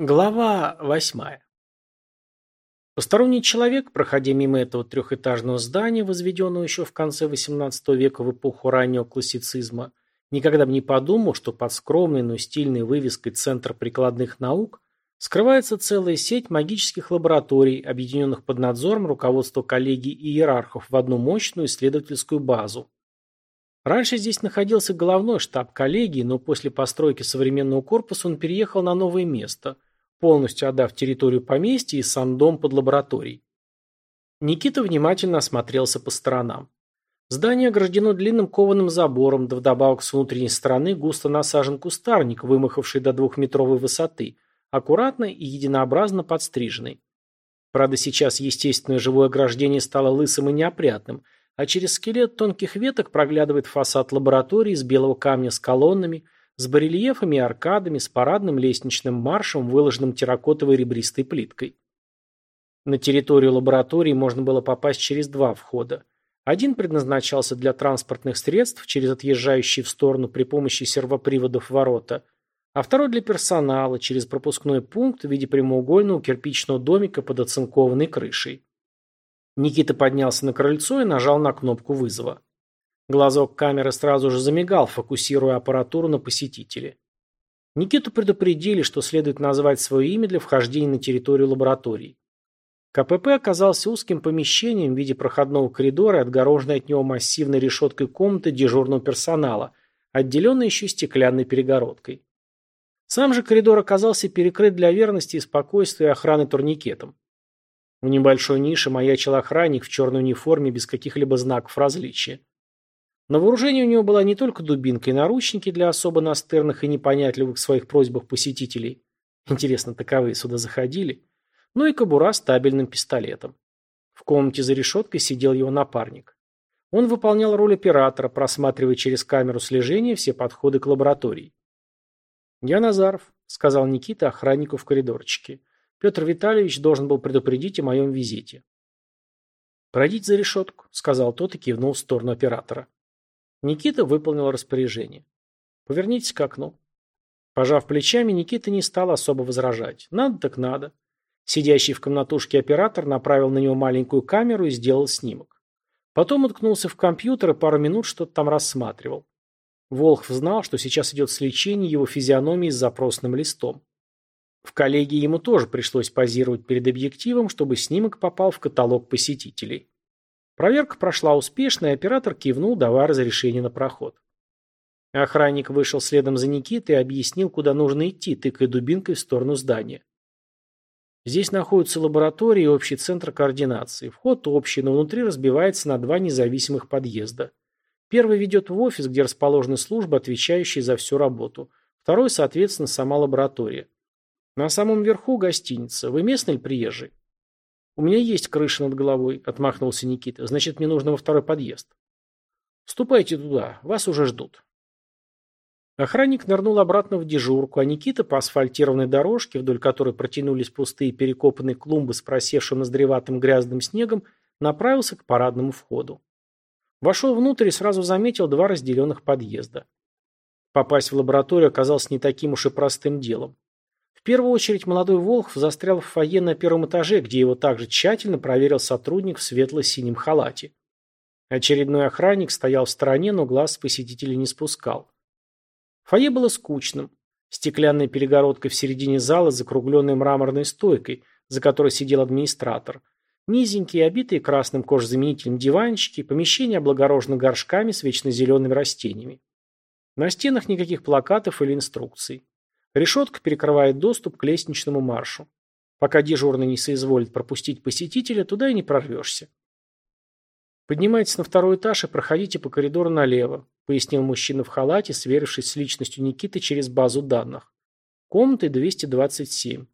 Глава восьмая. Посторонний человек, проходя мимо этого трехэтажного здания, возведенного еще в конце XVIII века в эпоху раннего классицизма, никогда бы не подумал, что под скромной, но стильной вывеской «Центр прикладных наук» скрывается целая сеть магических лабораторий, объединенных под надзором руководства коллегий и иерархов в одну мощную исследовательскую базу. Раньше здесь находился головной штаб коллегии, но после постройки современного корпуса он переехал на новое место – полностью отдав территорию поместья и сам дом под лабораторией. Никита внимательно осмотрелся по сторонам. Здание ограждено длинным кованым забором, да вдобавок с внутренней стороны густо насажен кустарник, вымахавший до двухметровой высоты, аккуратно и единообразно подстриженный. Правда, сейчас естественное живое ограждение стало лысым и неопрятным, а через скелет тонких веток проглядывает фасад лаборатории из белого камня с колоннами – с барельефами и аркадами, с парадным лестничным маршем, выложенным терракотовой ребристой плиткой. На территорию лаборатории можно было попасть через два входа. Один предназначался для транспортных средств через отъезжающие в сторону при помощи сервоприводов ворота, а второй для персонала через пропускной пункт в виде прямоугольного кирпичного домика под оцинкованной крышей. Никита поднялся на крыльцо и нажал на кнопку вызова. Глазок камеры сразу же замигал, фокусируя аппаратуру на посетителе. Никиту предупредили, что следует назвать свое имя для вхождения на территорию лаборатории. КПП оказался узким помещением в виде проходного коридора и отгороженной от него массивной решеткой комнаты дежурного персонала, отделенной еще стеклянной перегородкой. Сам же коридор оказался перекрыт для верности и спокойствия охраны турникетом. В небольшой нише маячил охранник в черной униформе без каких-либо знаков различия. На вооружении у него была не только дубинка и наручники для особо настырных и непонятливых в своих просьбах посетителей. Интересно, таковые сюда заходили? Но и кобура с табельным пистолетом. В комнате за решеткой сидел его напарник. Он выполнял роль оператора, просматривая через камеру слежения все подходы к лаборатории. «Я Назаров», — сказал Никита охраннику в коридорчике. «Петр Витальевич должен был предупредить о моем визите». «Пройдите за решетку», — сказал тот и кивнул в сторону оператора. Никита выполнил распоряжение. «Повернитесь к окну». Пожав плечами, Никита не стал особо возражать. Надо так надо. Сидящий в комнатушке оператор направил на него маленькую камеру и сделал снимок. Потом уткнулся в компьютер и пару минут что-то там рассматривал. Волхв знал, что сейчас идет сличение его физиономии с запросным листом. В коллегии ему тоже пришлось позировать перед объективом, чтобы снимок попал в каталог посетителей. Проверка прошла успешно, и оператор кивнул, давая разрешение на проход. Охранник вышел следом за Никитой и объяснил, куда нужно идти, тыкая дубинкой в сторону здания. Здесь находятся лаборатории и общий центр координации. Вход общий, но внутри разбивается на два независимых подъезда. Первый ведет в офис, где расположены службы, отвечающие за всю работу. Второй, соответственно, сама лаборатория. На самом верху гостиница. Вы местный или приезжий? «У меня есть крыша над головой», — отмахнулся Никита. «Значит, мне нужно во второй подъезд». «Ступайте туда, вас уже ждут». Охранник нырнул обратно в дежурку, а Никита по асфальтированной дорожке, вдоль которой протянулись пустые перекопанные клумбы с просевшим ноздреватым грязным снегом, направился к парадному входу. Вошел внутрь и сразу заметил два разделенных подъезда. Попасть в лабораторию оказалось не таким уж и простым делом. В первую очередь молодой Волхв застрял в фойе на первом этаже, где его также тщательно проверил сотрудник в светло-синем халате. Очередной охранник стоял в стороне, но глаз с посетителей не спускал. Фойе было скучным. Стеклянная перегородка в середине зала с закругленной мраморной стойкой, за которой сидел администратор. Низенькие, обитые красным кожзаменителем диванчики, помещение облагорожено горшками с вечно растениями. На стенах никаких плакатов или инструкций. Решетка перекрывает доступ к лестничному маршу. Пока дежурный не соизволит пропустить посетителя, туда и не прорвешься. «Поднимайтесь на второй этаж и проходите по коридору налево», пояснил мужчина в халате, сверившись с личностью Никиты через базу данных. Комнаты 227.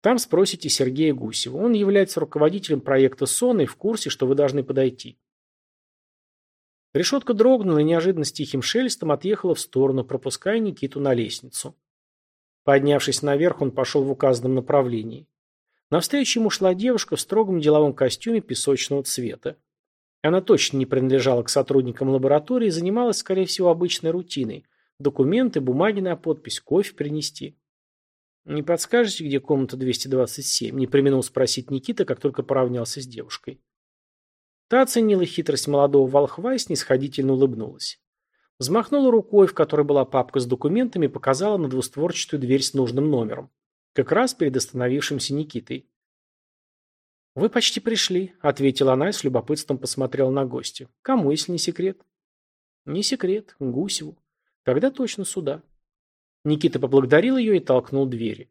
Там спросите Сергея Гусева. Он является руководителем проекта СОН и в курсе, что вы должны подойти. Решетка дрогнула и неожиданно с тихим шелестом отъехала в сторону, пропуская Никиту на лестницу. Поднявшись наверх, он пошел в указанном направлении. Навстречу ему шла девушка в строгом деловом костюме песочного цвета. Она точно не принадлежала к сотрудникам лаборатории и занималась, скорее всего, обычной рутиной. Документы, бумаги на подпись, кофе принести. «Не подскажете, где комната 227?» – не применил спросить Никита, как только поравнялся с девушкой. Та оценила хитрость молодого волхва и снисходительно улыбнулась. Взмахнула рукой, в которой была папка с документами, показала на двустворчатую дверь с нужным номером. Как раз перед остановившимся Никитой. «Вы почти пришли», — ответила она и с любопытством посмотрела на гостя. «Кому, если не секрет?» «Не секрет. Гусеву. Тогда точно сюда». Никита поблагодарил ее и толкнул двери.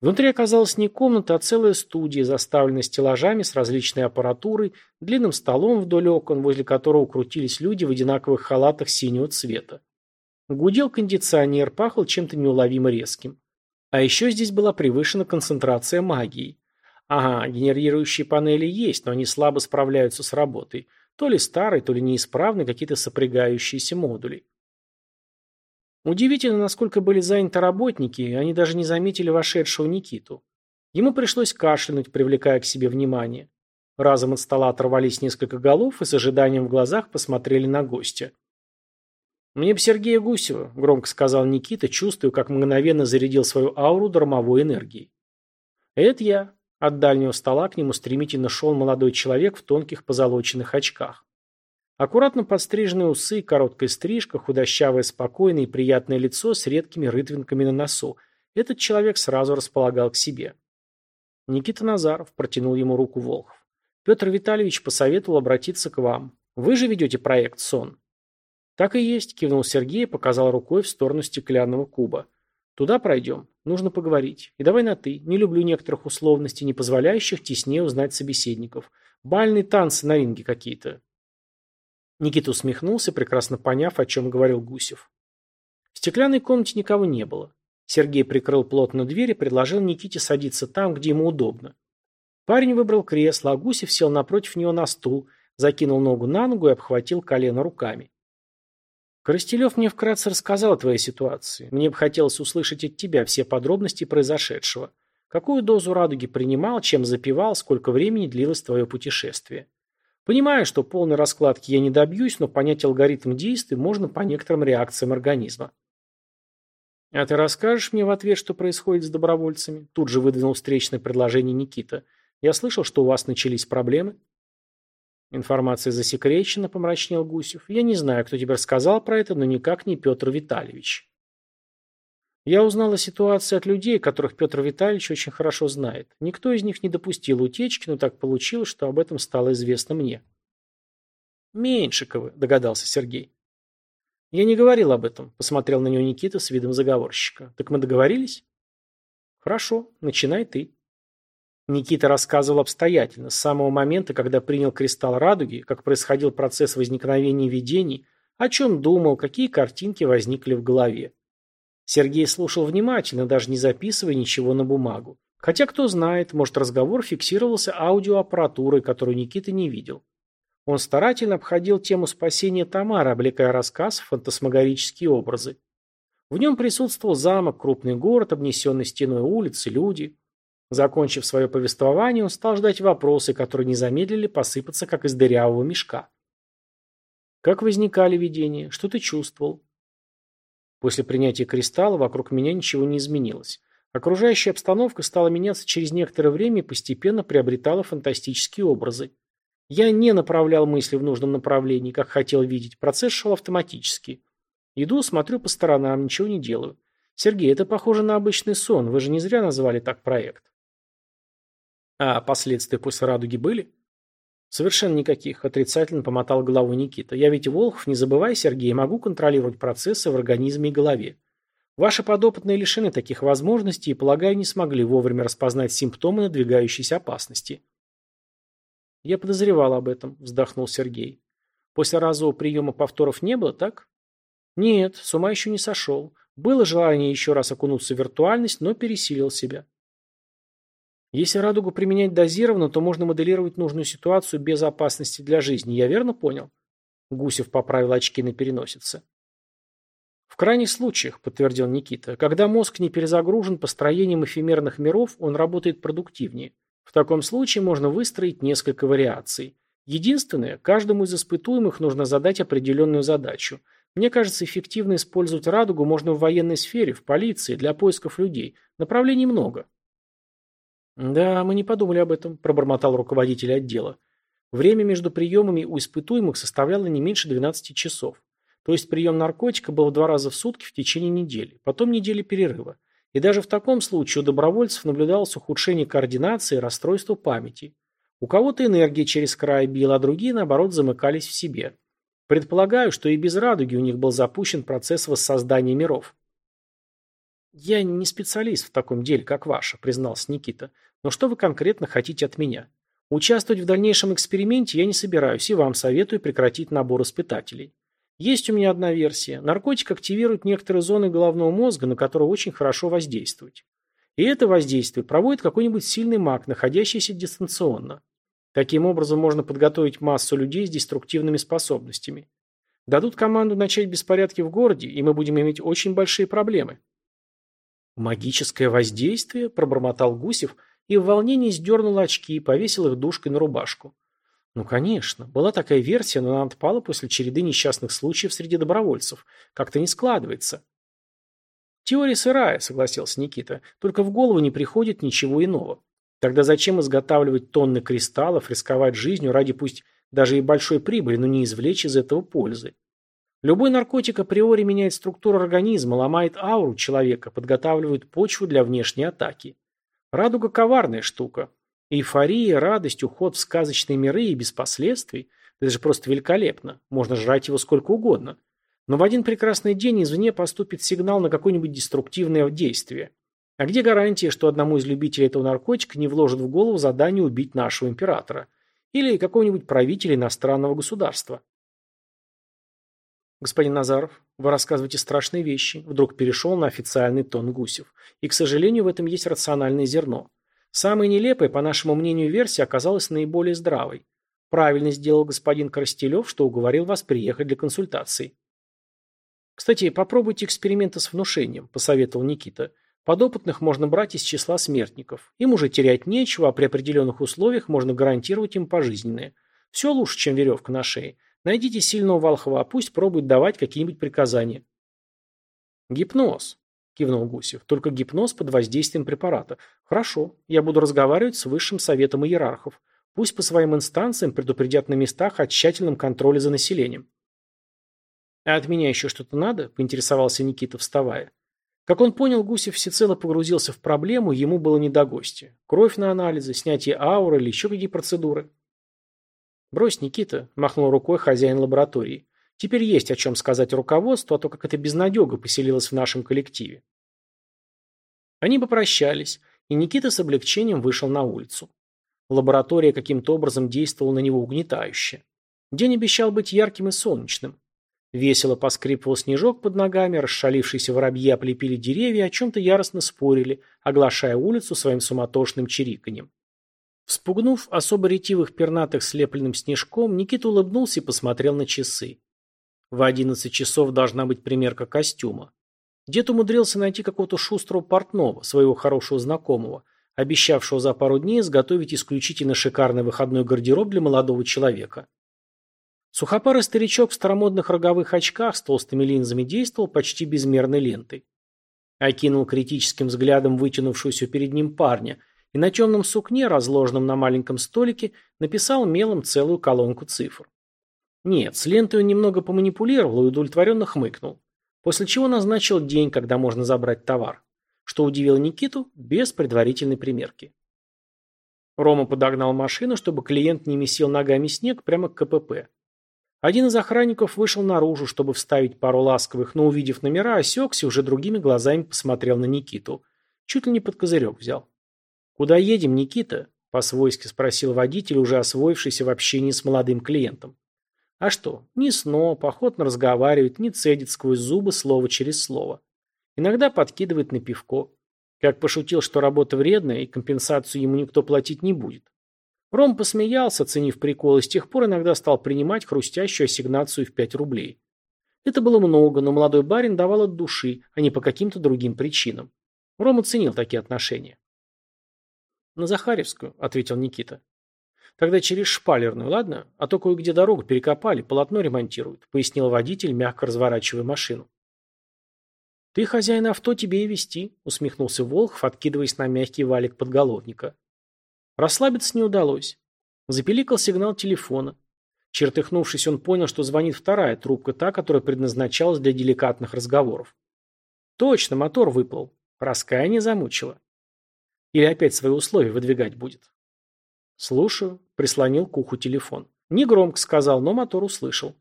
Внутри оказалась не комната, а целая студия, заставленная стеллажами с различной аппаратурой, длинным столом вдоль окон, возле которого крутились люди в одинаковых халатах синего цвета. Гудел кондиционер, пахло чем-то неуловимо резким. А еще здесь была превышена концентрация магии. Ага, генерирующие панели есть, но они слабо справляются с работой. То ли старые, то ли неисправны какие-то сопрягающиеся модули. Удивительно, насколько были заняты работники, и они даже не заметили вошедшего Никиту. Ему пришлось кашлянуть, привлекая к себе внимание. Разом от стола оторвались несколько голов и с ожиданием в глазах посмотрели на гостя. «Мне бы Сергея Гусева», — громко сказал Никита, чувствуя, как мгновенно зарядил свою ауру дармовой энергией. «Это я». От дальнего стола к нему стремительно шел молодой человек в тонких позолоченных очках. Аккуратно подстриженные усы, короткая стрижка, худощавое, спокойное и приятное лицо с редкими рытвинками на носу. Этот человек сразу располагал к себе. Никита Назаров протянул ему руку Волхов. Петр Витальевич посоветовал обратиться к вам. Вы же ведете проект «Сон». Так и есть, кивнул Сергей и показал рукой в сторону стеклянного куба. Туда пройдем. Нужно поговорить. И давай на «ты». Не люблю некоторых условностей, не позволяющих теснее узнать собеседников. Бальные танцы на ринге какие-то. Никита усмехнулся, прекрасно поняв, о чем говорил Гусев. В стеклянной комнате никого не было. Сергей прикрыл плотно дверь и предложил Никите садиться там, где ему удобно. Парень выбрал кресло, а Гусев сел напротив него на стул, закинул ногу на ногу и обхватил колено руками. Коростелев мне вкратце рассказал о твоей ситуации. Мне бы хотелось услышать от тебя все подробности произошедшего. Какую дозу радуги принимал, чем запивал, сколько времени длилось твое путешествие. Понимаю, что полной раскладки я не добьюсь, но понять алгоритм действий можно по некоторым реакциям организма. «А ты расскажешь мне в ответ, что происходит с добровольцами?» Тут же выдвинул встречное предложение Никита. «Я слышал, что у вас начались проблемы?» Информация засекречена, помрачнел Гусев. «Я не знаю, кто тебе рассказал про это, но никак не Петр Витальевич». Я узнал о ситуации от людей, которых Петр Витальевич очень хорошо знает. Никто из них не допустил утечки, но так получилось, что об этом стало известно мне. «Меньшиковы», — догадался Сергей. «Я не говорил об этом», — посмотрел на него Никита с видом заговорщика. «Так мы договорились?» «Хорошо, начинай ты». Никита рассказывал обстоятельно, с самого момента, когда принял кристалл радуги, как происходил процесс возникновения видений, о чем думал, какие картинки возникли в голове. Сергей слушал внимательно, даже не записывая ничего на бумагу. Хотя, кто знает, может, разговор фиксировался аудиоаппаратурой, которую Никита не видел. Он старательно обходил тему спасения Тамары, облекая рассказ в фантасмагорические образы. В нем присутствовал замок, крупный город, обнесенный стеной улицы, люди. Закончив свое повествование, он стал ждать вопросы, которые не замедлили посыпаться, как из дырявого мешка. Как возникали видения? Что ты чувствовал? После принятия кристалла вокруг меня ничего не изменилось. Окружающая обстановка стала меняться через некоторое время и постепенно приобретала фантастические образы. Я не направлял мысли в нужном направлении, как хотел видеть. Процесс шел автоматически. Иду, смотрю по сторонам, ничего не делаю. Сергей, это похоже на обычный сон. Вы же не зря назвали так проект. А последствия после радуги были? Совершенно никаких, отрицательно помотал головой Никита. Я ведь Волхов, не забывай, Сергей, могу контролировать процессы в организме и голове. Ваши подопытные лишены таких возможностей и, полагаю, не смогли вовремя распознать симптомы надвигающейся опасности. Я подозревал об этом, вздохнул Сергей. После разового приема повторов не было, так? Нет, с ума еще не сошел. Было желание еще раз окунуться в виртуальность, но пересилил себя. Если радугу применять дозированно, то можно моделировать нужную ситуацию без опасности для жизни. Я верно понял? Гусев поправил очки на переносице. В крайних случаях, подтвердил Никита, когда мозг не перезагружен построением эфемерных миров, он работает продуктивнее. В таком случае можно выстроить несколько вариаций. Единственное, каждому из испытуемых нужно задать определенную задачу. Мне кажется, эффективно использовать радугу можно в военной сфере, в полиции, для поисков людей. Направлений много. Да, мы не подумали об этом, пробормотал руководитель отдела. Время между приемами у испытуемых составляло не меньше 12 часов. То есть прием наркотика был два раза в сутки в течение недели, потом недели перерыва. И даже в таком случае у добровольцев наблюдалось ухудшение координации и расстройство памяти. У кого-то энергия через край била, а другие, наоборот, замыкались в себе. Предполагаю, что и без радуги у них был запущен процесс воссоздания миров. «Я не специалист в таком деле, как ваша», – признался Никита. «Но что вы конкретно хотите от меня? Участвовать в дальнейшем эксперименте я не собираюсь и вам советую прекратить набор испытателей. Есть у меня одна версия. Наркотик активирует некоторые зоны головного мозга, на которые очень хорошо воздействовать. И это воздействие проводит какой-нибудь сильный маг, находящийся дистанционно. Таким образом можно подготовить массу людей с деструктивными способностями. Дадут команду начать беспорядки в городе, и мы будем иметь очень большие проблемы. «Магическое воздействие?» – пробормотал Гусев и в волнении сдернул очки и повесил их душкой на рубашку. Ну, конечно. Была такая версия, но она отпала после череды несчастных случаев среди добровольцев. Как-то не складывается. Теория сырая, согласился Никита. Только в голову не приходит ничего иного. Тогда зачем изготавливать тонны кристаллов, рисковать жизнью ради пусть даже и большой прибыли, но не извлечь из этого пользы? Любой наркотик априори меняет структуру организма, ломает ауру человека, подготавливает почву для внешней атаки. Радуга коварная штука. Эйфория, радость, уход в сказочные миры и без последствий – это же просто великолепно. Можно жрать его сколько угодно. Но в один прекрасный день извне поступит сигнал на какое-нибудь деструктивное действие. А где гарантия, что одному из любителей этого наркотика не вложат в голову задание убить нашего императора? Или какого-нибудь правителя иностранного государства? Господин Назаров, вы рассказываете страшные вещи. Вдруг перешел на официальный тон Гусев. И, к сожалению, в этом есть рациональное зерно. Самая нелепая, по нашему мнению, версия оказалась наиболее здравой. Правильно сделал господин Коростелев, что уговорил вас приехать для консультации. Кстати, попробуйте эксперименты с внушением, посоветовал Никита. Подопытных можно брать из числа смертников. Им уже терять нечего, а при определенных условиях можно гарантировать им пожизненное. Все лучше, чем веревка на шее. Найдите сильного волхва, пусть пробует давать какие-нибудь приказания. Гипноз кивнул Гусев. Только гипноз под воздействием препарата. Хорошо, я буду разговаривать с высшим советом иерархов. Пусть по своим инстанциям предупредят на местах о тщательном контроле за населением. А от меня еще что-то надо? Поинтересовался Никита, вставая. Как он понял, Гусев всецело погрузился в проблему, ему было не до гостя. Кровь на анализы, снятие ауры или еще какие процедуры. «Брось, Никита», – махнул рукой хозяин лаборатории. «Теперь есть о чем сказать руководству, а то как эта безнадега поселилась в нашем коллективе». Они попрощались, и Никита с облегчением вышел на улицу. Лаборатория каким-то образом действовала на него угнетающе. День обещал быть ярким и солнечным. Весело поскрипывал снежок под ногами, расшалившиеся воробьи оплепили деревья, о чем-то яростно спорили, оглашая улицу своим суматошным чириканьем. Вспугнув особо ретивых пернатых слепленным снежком, Никита улыбнулся и посмотрел на часы. В одиннадцать часов должна быть примерка костюма. Дед умудрился найти какого-то шустрого портного, своего хорошего знакомого, обещавшего за пару дней изготовить исключительно шикарный выходной гардероб для молодого человека. Сухопарый старичок в старомодных роговых очках с толстыми линзами действовал почти безмерной лентой. Окинул критическим взглядом вытянувшуюся перед ним парня и на темном сукне, разложенном на маленьком столике, написал мелом целую колонку цифр. Нет, с лентой он немного поманипулировал и удовлетворенно хмыкнул. После чего назначил день, когда можно забрать товар. Что удивило Никиту, без предварительной примерки. Рома подогнал машину, чтобы клиент не месил ногами снег прямо к КПП. Один из охранников вышел наружу, чтобы вставить пару ласковых, но увидев номера, осекся уже другими глазами посмотрел на Никиту. Чуть ли не под козырек взял. «Куда едем, Никита?» – по-свойски спросил водитель, уже освоившийся в общении с молодым клиентом. А что, ни сноб, охотно разговаривает, не цедит сквозь зубы слово через слово. Иногда подкидывает на пивко. Как пошутил, что работа вредная и компенсацию ему никто платить не будет. Ром посмеялся, оценив прикол, и с тех пор иногда стал принимать хрустящую ассигнацию в 5 рублей. Это было много, но молодой барин давал от души, а не по каким-то другим причинам. Ром оценил такие отношения. «На Захаревскую», — ответил Никита. Тогда через шпалерную, ладно? А то кое-где дорогу перекопали, полотно ремонтируют, пояснил водитель, мягко разворачивая машину. Ты хозяин авто, тебе и вести, усмехнулся Волхов, откидываясь на мягкий валик подголовника. Расслабиться не удалось. Запеликал сигнал телефона. Чертыхнувшись, он понял, что звонит вторая трубка, та, которая предназначалась для деликатных разговоров. Точно, мотор выплыл. Раскаяние замучило. Или опять свои условия выдвигать будет. «Слушаю», — прислонил к уху телефон. Негромко сказал, но мотор услышал.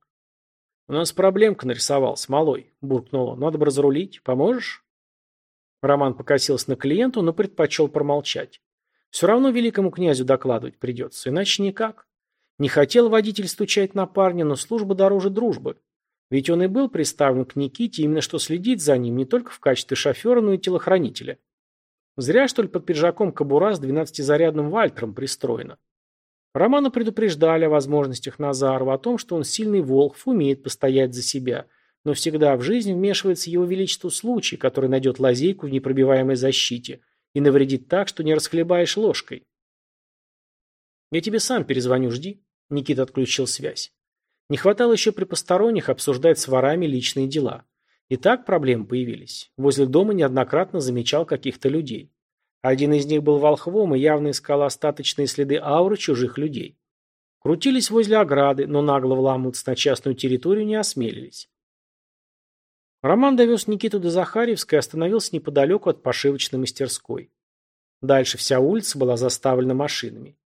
«У нас проблемка нарисовалась, малой», — буркнул он. «Надо бы разрулить. Поможешь?» Роман покосился на клиенту, но предпочел промолчать. Все равно великому князю докладывать придется, иначе никак. Не хотел водитель стучать на парня, но служба дороже дружбы. Ведь он и был приставлен к Никите именно что следить за ним не только в качестве шофера, но и телохранителя. Зря, что ли, под пиджаком кобура с двенадцатизарядным вальтером пристроена. Романа предупреждали о возможностях Назарова, о том, что он сильный волк, умеет постоять за себя, но всегда в жизнь вмешивается его величество случай, который найдет лазейку в непробиваемой защите и навредит так, что не расхлебаешь ложкой. «Я тебе сам перезвоню, жди», — Никита отключил связь. Не хватало еще при посторонних обсуждать с ворами личные дела. И так проблемы появились. Возле дома неоднократно замечал каких-то людей. Один из них был волхвом и явно искал остаточные следы ауры чужих людей. Крутились возле ограды, но нагло вламываться на частную территорию не осмелились. Роман довез Никиту до Захарьевской и остановился неподалеку от пошивочной мастерской. Дальше вся улица была заставлена машинами.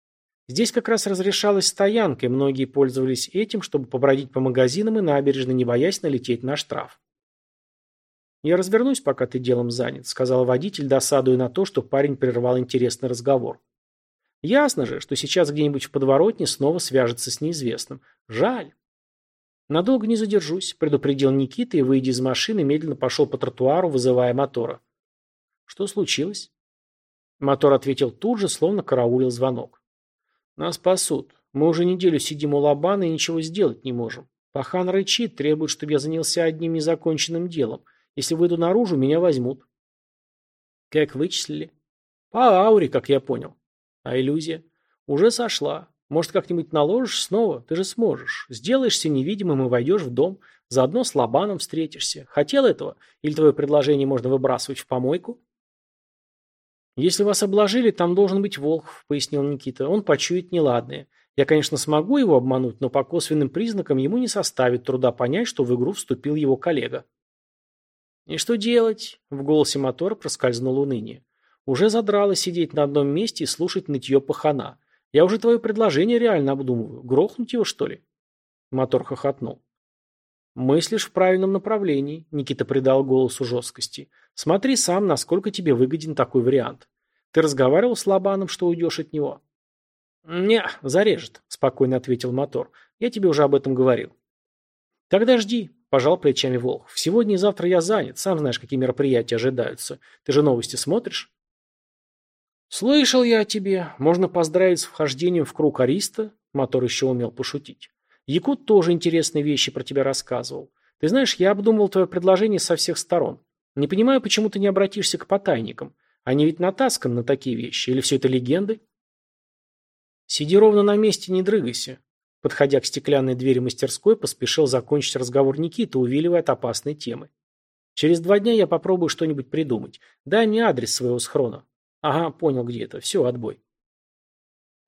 Здесь как раз разрешалась стоянка, и многие пользовались этим, чтобы побродить по магазинам и набережной, не боясь налететь на штраф. «Я развернусь, пока ты делом занят», — сказал водитель, досадуя на то, что парень прервал интересный разговор. «Ясно же, что сейчас где-нибудь в подворотне снова свяжется с неизвестным. Жаль». «Надолго не задержусь», — предупредил Никита и, выйдя из машины, медленно пошел по тротуару, вызывая мотора. «Что случилось?» Мотор ответил тут же, словно караулил звонок. «Нас спасут. Мы уже неделю сидим у Лобана и ничего сделать не можем. Пахан рычит, требует, чтобы я занялся одним незаконченным делом. Если выйду наружу, меня возьмут. Как вычислили? По ауре, как я понял. А иллюзия? Уже сошла. Может, как-нибудь наложишь снова? Ты же сможешь. Сделаешься невидимым и войдешь в дом. Заодно с Лобаном встретишься. Хотел этого? Или твое предложение можно выбрасывать в помойку? Если вас обложили, там должен быть Волхов, пояснил Никита. Он почует неладное. Я, конечно, смогу его обмануть, но по косвенным признакам ему не составит труда понять, что в игру вступил его коллега. «И что делать?» — в голосе мотора проскользнуло уныние. «Уже задрало сидеть на одном месте и слушать нытье пахана. Я уже твое предложение реально обдумываю. Грохнуть его, что ли?» Мотор хохотнул. «Мыслишь в правильном направлении», — Никита придал голосу жесткости. «Смотри сам, насколько тебе выгоден такой вариант. Ты разговаривал с Лобаном, что уйдешь от него?» «Не, зарежет», — спокойно ответил мотор. «Я тебе уже об этом говорил». «Тогда жди. Пожал плечами Волхов. Сегодня и завтра я занят. Сам знаешь, какие мероприятия ожидаются. Ты же новости смотришь? Слышал я о тебе. Можно поздравить с вхождением в круг Ариста. Мотор еще умел пошутить. Якут тоже интересные вещи про тебя рассказывал. Ты знаешь, я обдумывал твое предложение со всех сторон. Не понимаю, почему ты не обратишься к потайникам. Они ведь натасканы на такие вещи. Или все это легенды? Сиди ровно на месте, не дрыгайся. Подходя к стеклянной двери мастерской, поспешил закончить разговор Никита, увиливая от опасной темы. «Через два дня я попробую что-нибудь придумать. Дай мне адрес своего схрона». «Ага, понял, где это. Все, отбой».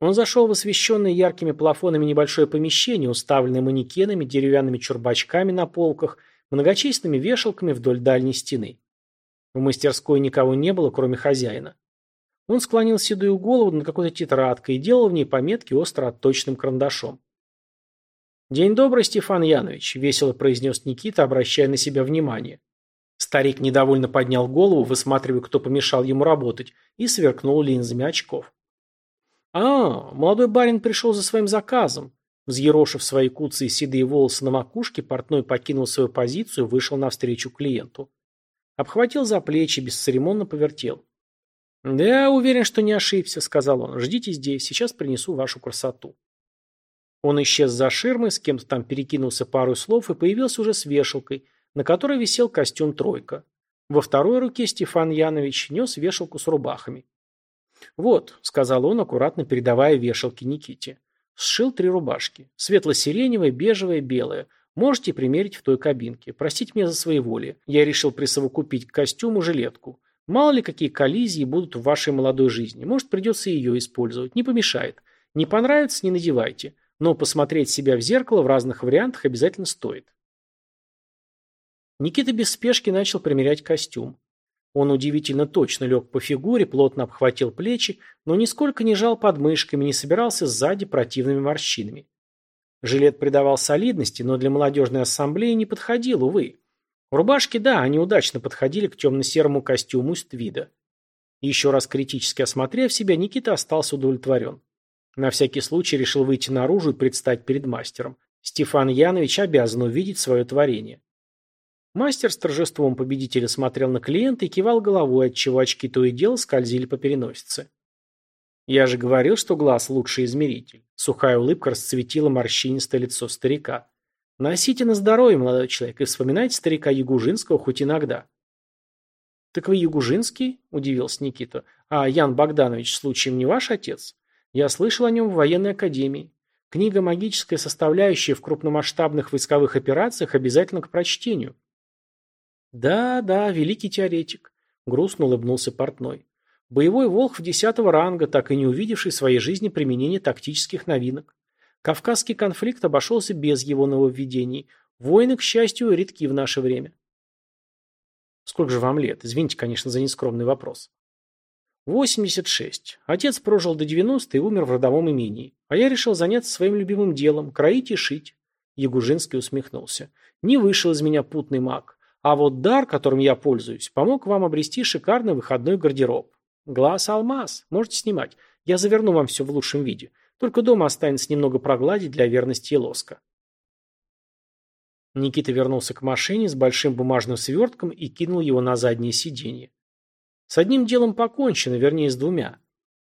Он зашел в освещенное яркими плафонами небольшое помещение, уставленное манекенами, деревянными чурбачками на полках, многочисленными вешалками вдоль дальней стены. В мастерской никого не было, кроме хозяина. Он склонил седую голову над какой-то тетрадкой и делал в ней пометки остро отточенным карандашом. «День добрый, Стефан Янович», — весело произнес Никита, обращая на себя внимание. Старик недовольно поднял голову, высматривая, кто помешал ему работать, и сверкнул линзами очков. «А, молодой барин пришел за своим заказом». Взъерошив свои куцы и седые волосы на макушке, портной покинул свою позицию и вышел навстречу клиенту. Обхватил за плечи, бесцеремонно повертел. «Да, уверен, что не ошибся», — сказал он. «Ждите здесь, сейчас принесу вашу красоту». Он исчез за ширмой, с кем-то там перекинулся пару слов и появился уже с вешалкой, на которой висел костюм «тройка». Во второй руке Стефан Янович нес вешалку с рубахами. «Вот», — сказал он, аккуратно передавая вешалки Никите. Сшил три рубашки. Светло-сиреневая, бежевая, белая. Можете примерить в той кабинке. Простите меня за своеволие. Я решил присовокупить к костюму жилетку. Мало ли какие коллизии будут в вашей молодой жизни. Может, придется ее использовать. Не помешает. Не понравится – не надевайте. Но посмотреть себя в зеркало в разных вариантах обязательно стоит. Никита без спешки начал примерять костюм. Он удивительно точно лег по фигуре, плотно обхватил плечи, но нисколько не жал подмышками, не собирался сзади противными морщинами. Жилет придавал солидности, но для молодежной ассамблеи не подходил, увы. Рубашки, да, они удачно подходили к темно-серому костюму из твида. Еще раз критически осмотрев себя, Никита остался удовлетворен. На всякий случай решил выйти наружу и предстать перед мастером. Стефан Янович обязан увидеть свое творение. Мастер с торжеством победителя смотрел на клиента и кивал головой, отчего очки то и дело скользили по переносице. «Я же говорил, что глаз – лучший измеритель». Сухая улыбка расцветила морщинистое лицо старика. «Носите на здоровье, молодой человек, и вспоминайте старика Ягужинского хоть иногда». «Так вы Ягужинский?» – удивился Никита. «А Ян Богданович случаем не ваш отец? Я слышал о нем в военной академии. Книга «Магическая составляющая» в крупномасштабных войсковых операциях обязательно к прочтению». «Да, да, великий теоретик», — грустно улыбнулся портной. «Боевой волк в десятого ранга, так и не увидевший в своей жизни применения тактических новинок. Кавказский конфликт обошелся без его нововведений. Войны, к счастью, редки в наше время». «Сколько же вам лет? Извините, конечно, за нескромный вопрос». «Восемьдесят шесть. Отец прожил до девяносто и умер в родовом имении. А я решил заняться своим любимым делом – кроить и шить». Ягужинский усмехнулся. «Не вышел из меня путный маг. А вот дар, которым я пользуюсь, помог вам обрести шикарный выходной гардероб. Глаз-алмаз. Можете снимать. Я заверну вам все в лучшем виде. Только дома останется немного прогладить для верности и лоска. Никита вернулся к машине с большим бумажным свертком и кинул его на заднее сиденье. С одним делом покончено, вернее, с двумя.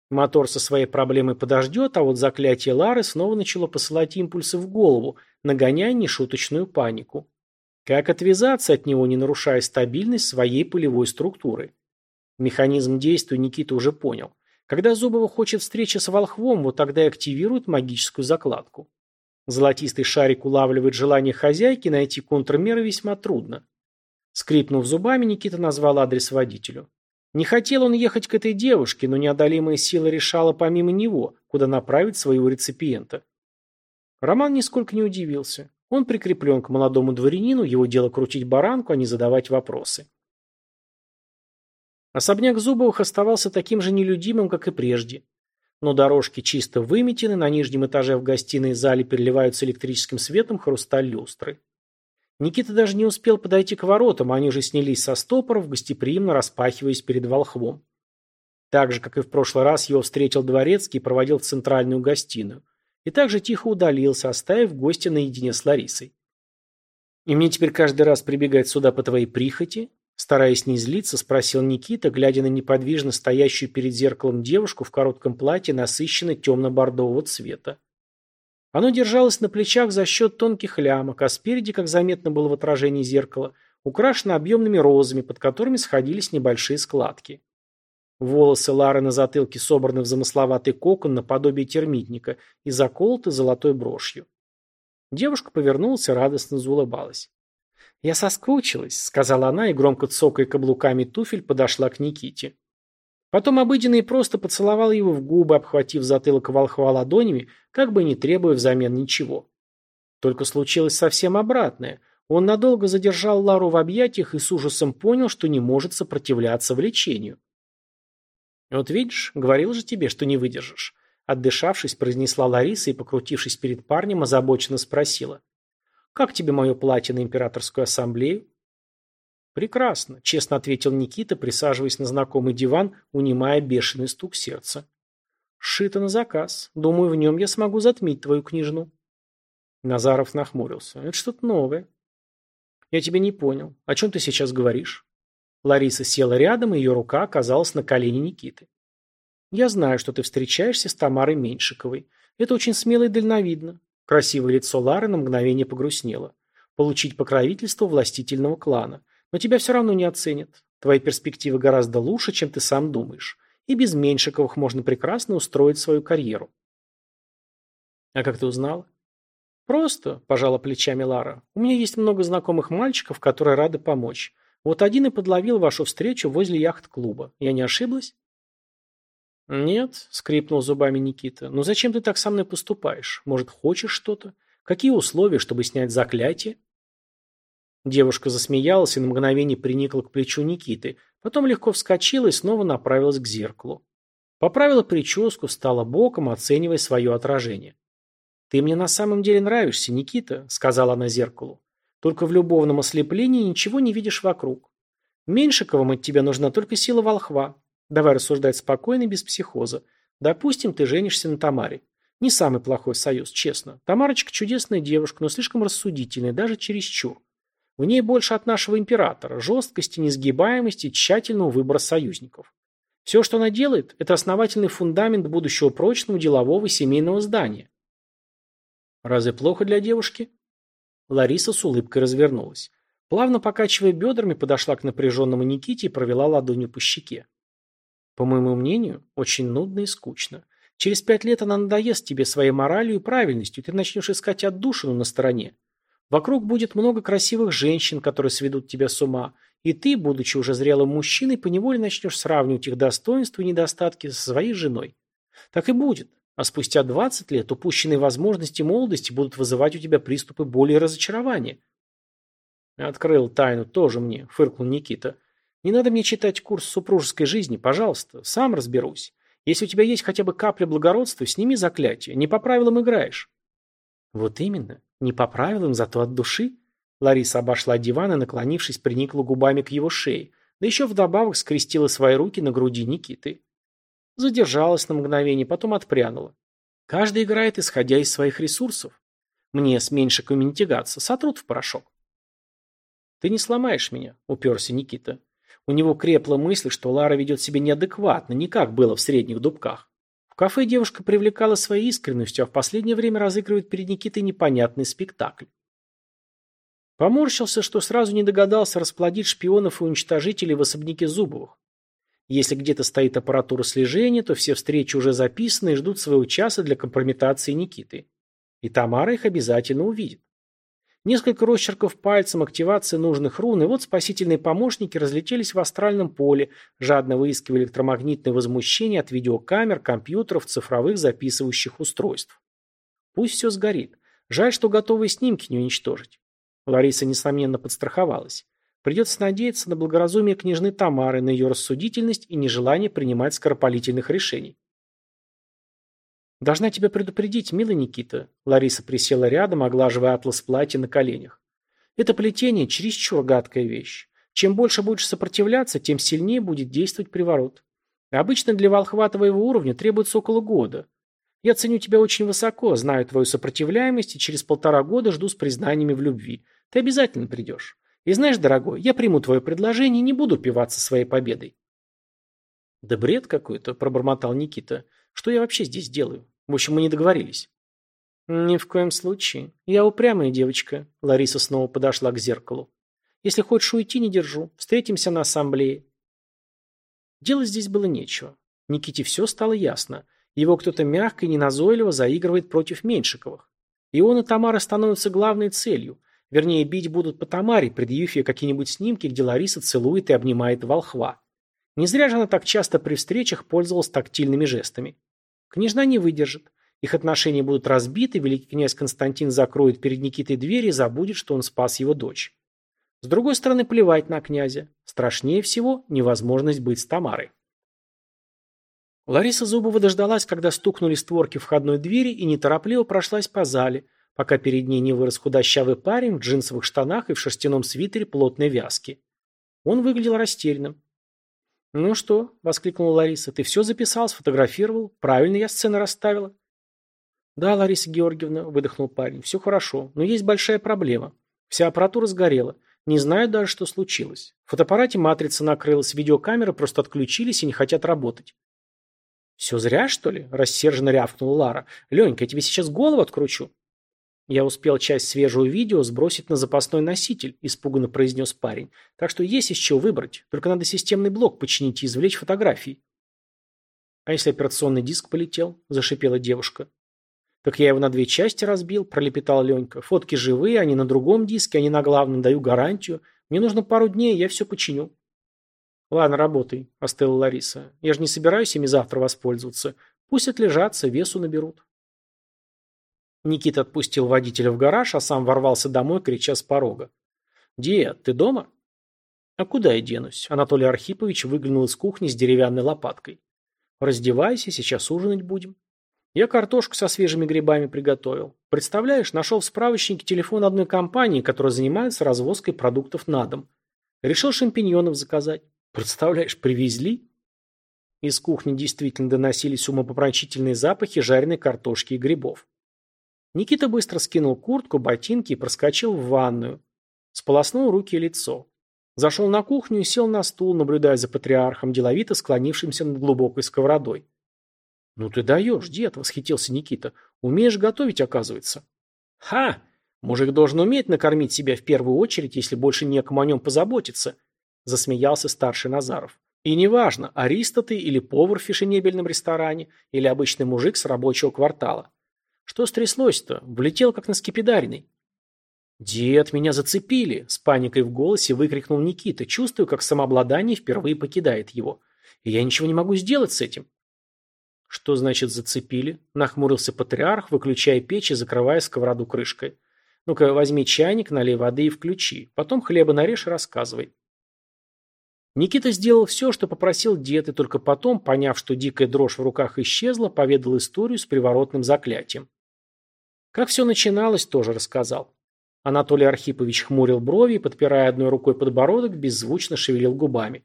Мотор со своей проблемой подождет, а вот заклятие Лары снова начало посылать импульсы в голову, нагоняя нешуточную панику. Как отвязаться от него, не нарушая стабильность своей полевой структуры? Механизм действия Никита уже понял. Когда Зубова хочет встречи с волхвом, вот тогда и активирует магическую закладку. Золотистый шарик улавливает желание хозяйки, найти контрмеры весьма трудно. Скрипнув зубами, Никита назвал адрес водителю. Не хотел он ехать к этой девушке, но неодолимая сила решала помимо него, куда направить своего реципиента. Роман нисколько не удивился. Он прикреплен к молодому дворянину, его дело крутить баранку, а не задавать вопросы. Особняк Зубовых оставался таким же нелюдимым, как и прежде. Но дорожки чисто выметены, на нижнем этаже в гостиной зале переливаются электрическим светом хрусталь люстры. Никита даже не успел подойти к воротам, они уже снялись со стопоров, гостеприимно распахиваясь перед волхвом. Так же, как и в прошлый раз, его встретил дворецкий и проводил в центральную гостиную и также тихо удалился, оставив гостя наедине с Ларисой. «И мне теперь каждый раз прибегать сюда по твоей прихоти?» Стараясь не злиться, спросил Никита, глядя на неподвижно стоящую перед зеркалом девушку в коротком платье насыщенно темно-бордового цвета. Оно держалось на плечах за счет тонких лямок, а спереди, как заметно было в отражении зеркала, украшено объемными розами, под которыми сходились небольшие складки. Волосы Лары на затылке собраны в замысловатый кокон наподобие термитника и заколоты золотой брошью. Девушка повернулась и радостно заулыбалась. «Я соскучилась», — сказала она и, громко цокая каблуками туфель, подошла к Никите. Потом обыденно и просто поцеловала его в губы, обхватив затылок волхва ладонями, как бы не требуя взамен ничего. Только случилось совсем обратное. Он надолго задержал Лару в объятиях и с ужасом понял, что не может сопротивляться влечению. «Вот видишь, говорил же тебе, что не выдержишь». Отдышавшись, произнесла Лариса и, покрутившись перед парнем, озабоченно спросила. «Как тебе мое платье на императорскую ассамблею?» «Прекрасно», — честно ответил Никита, присаживаясь на знакомый диван, унимая бешеный стук сердца. «Шито на заказ. Думаю, в нем я смогу затмить твою княжну». Назаров нахмурился. «Это что-то новое». «Я тебя не понял. О чем ты сейчас говоришь?» Лариса села рядом, и ее рука оказалась на колене Никиты. «Я знаю, что ты встречаешься с Тамарой Меньшиковой. Это очень смело и дальновидно». Красивое лицо Лары на мгновение погрустнело. «Получить покровительство властительного клана. Но тебя все равно не оценят. Твои перспективы гораздо лучше, чем ты сам думаешь. И без Меньшиковых можно прекрасно устроить свою карьеру». А как ты узнала? Просто, пожала плечами Лара. У меня есть много знакомых мальчиков, которые рады помочь. Вот один и подловил вашу встречу возле яхт-клуба. Я не ошиблась? «Нет», — скрипнул зубами Никита. «Ну зачем ты так со мной поступаешь? Может, хочешь что-то? Какие условия, чтобы снять заклятие?» Девушка засмеялась и на мгновение приникла к плечу Никиты, потом легко вскочила и снова направилась к зеркалу. Поправила прическу, встала боком, оценивая свое отражение. «Ты мне на самом деле нравишься, Никита», — сказала она зеркалу. «Только в любовном ослеплении ничего не видишь вокруг. Меньшиковым от тебя нужна только сила волхва. Давай рассуждать спокойно и без психоза. Допустим, ты женишься на Тамаре. Не самый плохой союз, честно. Тамарочка чудесная девушка, но слишком рассудительная, даже чересчур. В ней больше от нашего императора, жесткости, несгибаемости, тщательного выбора союзников. Все, что она делает, это основательный фундамент будущего прочного делового и семейного здания. Разве плохо для девушки? Лариса с улыбкой развернулась. Плавно покачивая бедрами, подошла к напряженному Никите и провела ладонью по щеке. По моему мнению, очень нудно и скучно. Через пять лет она надоест тебе своей моралью и правильностью, ты начнешь искать отдушину на стороне. Вокруг будет много красивых женщин, которые сведут тебя с ума, и ты, будучи уже зрелым мужчиной, поневоле начнешь сравнивать их достоинства и недостатки со своей женой. Так и будет. А спустя 20 лет упущенные возможности молодости будут вызывать у тебя приступы боли и разочарования. Открыл тайну тоже мне, фыркнул Никита. Не надо мне читать курс супружеской жизни, пожалуйста, сам разберусь. Если у тебя есть хотя бы капля благородства, сними заклятие, не по правилам играешь. Вот именно, не по правилам, зато от души. Лариса обошла диван и, наклонившись, приникла губами к его шее, да еще вдобавок скрестила свои руки на груди Никиты. Задержалась на мгновение, потом отпрянула. Каждый играет, исходя из своих ресурсов. Мне с меньшиками не тягаться, сотрут в порошок. «Ты не сломаешь меня», — уперся Никита. У него крепла мысль, что Лара ведет себя неадекватно, не как было в средних дубках. Кафе девушка привлекала своей искренностью, а в последнее время разыгрывает перед Никитой непонятный спектакль. Поморщился, что сразу не догадался расплодить шпионов и уничтожителей в особняке Зубовых. Если где-то стоит аппаратура слежения, то все встречи уже записаны и ждут своего часа для компрометации Никиты. И Тамара их обязательно увидит. Несколько росчерков пальцем, активация нужных рун, и вот спасительные помощники разлетелись в астральном поле, жадно выискивая электромагнитное возмущение от видеокамер, компьютеров, цифровых записывающих устройств. Пусть все сгорит. Жаль, что готовые снимки не уничтожить. Лариса, несомненно, подстраховалась. Придется надеяться на благоразумие княжны Тамары, на ее рассудительность и нежелание принимать скоропалительных решений. «Должна тебя предупредить, милый Никита». Лариса присела рядом, оглаживая атлас платья на коленях. «Это плетение – чересчур гадкая вещь. Чем больше будешь сопротивляться, тем сильнее будет действовать приворот. Обычно для волхва твоего уровня требуется около года. Я ценю тебя очень высоко, знаю твою сопротивляемость и через полтора года жду с признаниями в любви. Ты обязательно придешь. И знаешь, дорогой, я приму твое предложение и не буду пиваться своей победой». «Да бред какой-то», – пробормотал Никита. Что я вообще здесь делаю? В общем, мы не договорились. Ни в коем случае. Я упрямая девочка. Лариса снова подошла к зеркалу. Если хочешь уйти, не держу. Встретимся на ассамблее. Делать здесь было нечего. Никите все стало ясно. Его кто-то мягко и неназойливо заигрывает против Меньшиковых. И он и Тамара становятся главной целью. Вернее, бить будут по Тамаре, предъявив ей какие-нибудь снимки, где Лариса целует и обнимает волхва. Не зря же она так часто при встречах пользовалась тактильными жестами. Княжна не выдержит. Их отношения будут разбиты, великий князь Константин закроет перед Никитой двери и забудет, что он спас его дочь. С другой стороны, плевать на князя. Страшнее всего невозможность быть с Тамарой. Лариса Зубова дождалась, когда стукнули створки входной двери и неторопливо прошлась по зале, пока перед ней не вырос худощавый парень в джинсовых штанах и в шерстяном свитере плотной вязки. Он выглядел растерянным. «Ну что?» – воскликнула Лариса. «Ты все записал, сфотографировал? Правильно я сцены расставила?» «Да, Лариса Георгиевна», – выдохнул парень. «Все хорошо, но есть большая проблема. Вся аппаратура сгорела. Не знаю даже, что случилось. В фотоаппарате матрица накрылась, видеокамеры просто отключились и не хотят работать». «Все зря, что ли?» – рассерженно рявкнула Лара. «Ленька, я тебе сейчас голову откручу». «Я успел часть свежего видео сбросить на запасной носитель», – испуганно произнес парень. «Так что есть из чего выбрать. Только надо системный блок починить и извлечь фотографии». «А если операционный диск полетел?» – зашипела девушка. Так я его на две части разбил, пролепетал Ленька. Фотки живые, они на другом диске, они на главном, даю гарантию. Мне нужно пару дней, я все починю. Ладно, работай, остыла Лариса. Я же не собираюсь ими завтра воспользоваться. Пусть отлежатся, весу наберут. Никита отпустил водителя в гараж, а сам ворвался домой, крича с порога. «Дед, ты дома?» «А куда я денусь?» Анатолий Архипович выглянул из кухни с деревянной лопаткой. «Раздевайся, сейчас ужинать будем». Я картошку со свежими грибами приготовил. Представляешь, нашел в справочнике телефон одной компании, которая занимается развозкой продуктов на дом. Решил шампиньонов заказать. Представляешь, привезли? Из кухни действительно доносились умопомрачительные запахи жареной картошки и грибов. Никита быстро скинул куртку, ботинки и проскочил в ванную. Сполоснул руки и лицо. Зашел на кухню и сел на стул, наблюдая за патриархом, деловито склонившимся над глубокой сковородой. «Ну ты даешь, дед!» – восхитился Никита. «Умеешь готовить, оказывается». «Ха! Мужик должен уметь накормить себя в первую очередь, если больше некому о нем позаботиться», – засмеялся старший Назаров. «И неважно, ариста ты или повар в фешенебельном ресторане, или обычный мужик с рабочего квартала. Что стряслось-то? Влетел, как на скипидаренный». «Дед, меня зацепили!» – с паникой в голосе выкрикнул Никита, чувствуя, как самообладание впервые покидает его. «И я ничего не могу сделать с этим». «Что значит зацепили?» – нахмурился патриарх, выключая печь и закрывая сковороду крышкой. «Ну-ка, возьми чайник, налей воды и включи. Потом хлеба нарежь и рассказывай». Никита сделал все, что попросил дед, и только потом, поняв, что дикая дрожь в руках исчезла, поведал историю с приворотным заклятием. Как все начиналось, тоже рассказал. Анатолий Архипович хмурил брови и, подпирая одной рукой подбородок, беззвучно шевелил губами.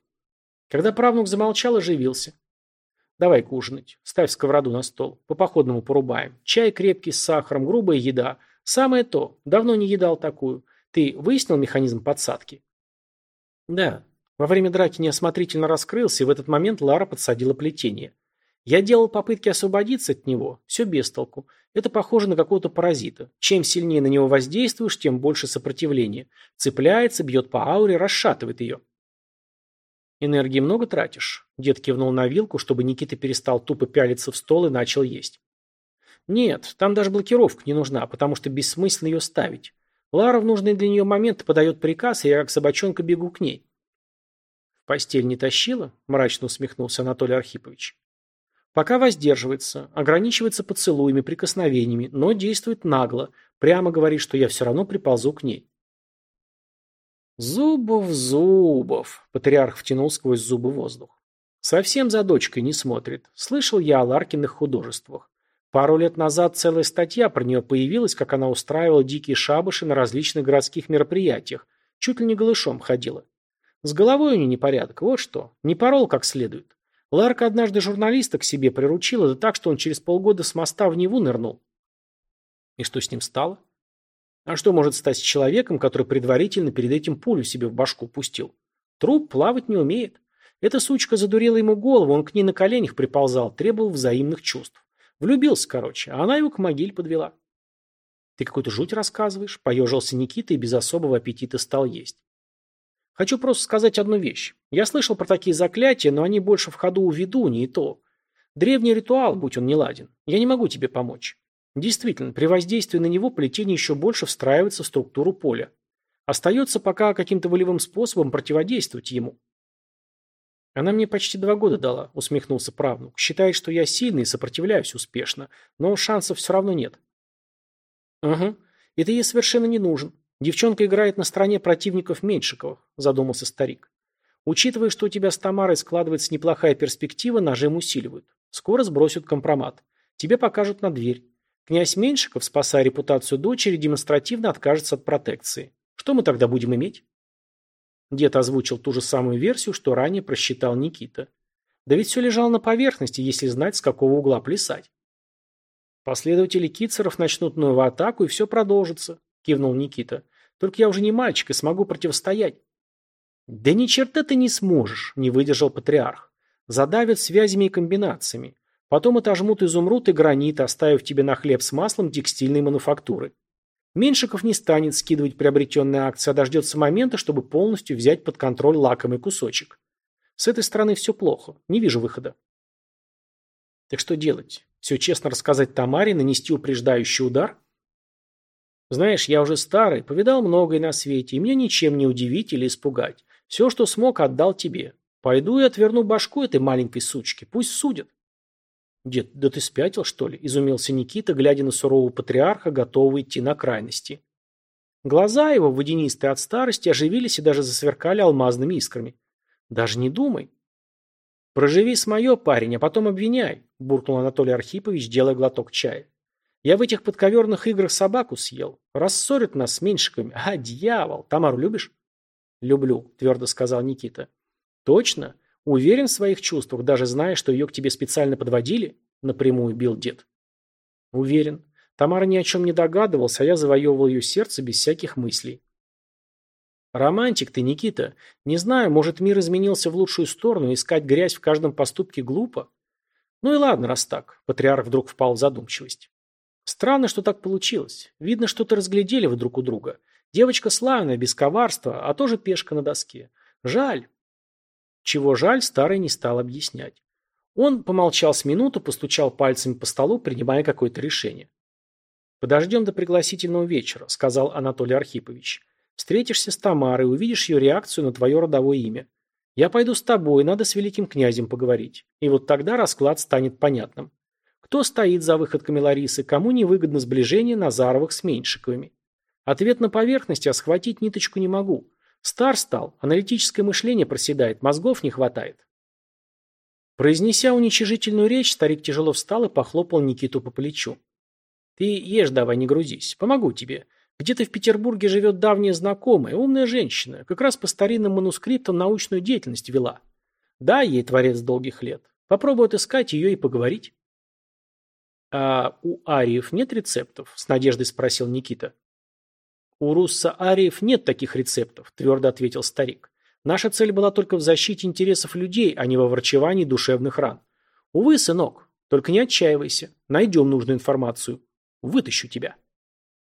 Когда правнук замолчал, оживился. Давай-ка ужинать. Ставь сковороду на стол. По-походному порубаем. Чай крепкий с сахаром, грубая еда. Самое то. Давно не едал такую. Ты выяснил механизм подсадки? Да. Во время драки неосмотрительно раскрылся, и в этот момент Лара подсадила плетение. Я делал попытки освободиться от него. Все без толку. Это похоже на какого-то паразита. Чем сильнее на него воздействуешь, тем больше сопротивления. Цепляется, бьет по ауре, расшатывает ее. «Энергии много тратишь?» Дед кивнул на вилку, чтобы Никита перестал тупо пялиться в стол и начал есть. «Нет, там даже блокировка не нужна, потому что бессмысленно ее ставить. Лара в нужный для нее момент подает приказ, и я как собачонка бегу к ней». «В постель не тащила?» – мрачно усмехнулся Анатолий Архипович. «Пока воздерживается, ограничивается поцелуями, прикосновениями, но действует нагло, прямо говорит, что я все равно приползу к ней». «Зубов, Зубов!» – патриарх втянул сквозь зубы воздух. «Совсем за дочкой не смотрит. Слышал я о Ларкиных художествах. Пару лет назад целая статья про нее появилась, как она устраивала дикие шабыши на различных городских мероприятиях. Чуть ли не голышом ходила. С головой у нее непорядок, вот что. Не порол как следует. Ларка однажды журналиста к себе приручила, да так, что он через полгода с моста в Неву нырнул. И что с ним стало? А что может стать с человеком, который предварительно перед этим пулю себе в башку пустил? Труп плавать не умеет. Эта сучка задурила ему голову, он к ней на коленях приползал, требовал взаимных чувств. Влюбился, короче, а она его к могиле подвела. Ты какую-то жуть рассказываешь, поежился Никита и без особого аппетита стал есть. Хочу просто сказать одну вещь. Я слышал про такие заклятия, но они больше в ходу у ведуньи и то. Древний ритуал, будь он неладен. Я не могу тебе помочь. Действительно, при воздействии на него плетение еще больше встраивается в структуру поля. Остается пока каким-то волевым способом противодействовать ему. Она мне почти два года дала, усмехнулся правнук. Считает, что я сильный и сопротивляюсь успешно, но шансов все равно нет. Угу. И ты ей совершенно не нужен. Девчонка играет на стороне противников Меньшиковых, задумался старик. Учитывая, что у тебя с Тамарой складывается неплохая перспектива, нажим усиливают. Скоро сбросят компромат. Тебе покажут на дверь. Князь Меньшиков, спасая репутацию дочери, демонстративно откажется от протекции. Что мы тогда будем иметь? Дед озвучил ту же самую версию, что ранее просчитал Никита. Да ведь все лежало на поверхности, если знать, с какого угла плясать. Последователи Кицеров начнут новую атаку, и все продолжится, кивнул Никита. Только я уже не мальчик и смогу противостоять. Да ни черта ты не сможешь, не выдержал патриарх. Задавят связями и комбинациями. Потом отожмут изумруд и гранит, оставив тебе на хлеб с маслом текстильной мануфактуры. Меньшиков не станет скидывать приобретенные акции, а дождется момента, чтобы полностью взять под контроль лакомый кусочек. С этой стороны все плохо. Не вижу выхода. Так что делать? Все честно рассказать Тамаре, нанести упреждающий удар? Знаешь, я уже старый, повидал многое на свете, и меня ничем не удивить или испугать. Все, что смог, отдал тебе. Пойду и отверну башку этой маленькой сучки, пусть судят. Дед, да ты спятил, что ли? Изумился Никита, глядя на сурового патриарха, готового идти на крайности. Глаза его, водянистые от старости, оживились и даже засверкали алмазными искрами. Даже не думай. Проживи с мое, парень, а потом обвиняй, буркнул Анатолий Архипович, делая глоток чая. Я в этих подковерных играх собаку съел. Рассорят нас с меньшиками. А, дьявол! Тамару любишь? Люблю, твердо сказал Никита. Точно? Уверен в своих чувствах, даже зная, что ее к тебе специально подводили? Напрямую бил дед. Уверен. Тамара ни о чем не догадывалась, а я завоевывал ее сердце без всяких мыслей. Романтик ты, Никита. Не знаю, может, мир изменился в лучшую сторону, искать грязь в каждом поступке глупо? Ну и ладно, раз так. Патриарх вдруг впал в задумчивость. Странно, что так получилось. Видно, что-то разглядели вы друг у друга. Девочка славная, без коварства, а тоже пешка на доске. Жаль. Чего жаль, старый не стал объяснять. Он помолчал с минуту, постучал пальцами по столу, принимая какое-то решение. «Подождем до пригласительного вечера», — сказал Анатолий Архипович. «Встретишься с Тамарой, увидишь ее реакцию на твое родовое имя. Я пойду с тобой, надо с великим князем поговорить. И вот тогда расклад станет понятным. Кто стоит за выходками Ларисы, кому невыгодно сближение Назаровых с Меньшиковыми? Ответ на поверхности, а схватить ниточку не могу. Стар стал, аналитическое мышление проседает, мозгов не хватает. Произнеся уничижительную речь, старик тяжело встал и похлопал Никиту по плечу. Ты ешь давай, не грузись. Помогу тебе. Где-то в Петербурге живет давняя знакомая, умная женщина. Как раз по старинным манускриптам научную деятельность вела. Да, ей творец долгих лет. Попробуй отыскать ее и поговорить. А у ариев нет рецептов? С надеждой спросил Никита. У русса ариев нет таких рецептов, твердо ответил старик. Наша цель была только в защите интересов людей, а не во врачевании душевных ран. Увы, сынок, только не отчаивайся. Найдем нужную информацию. Вытащу тебя.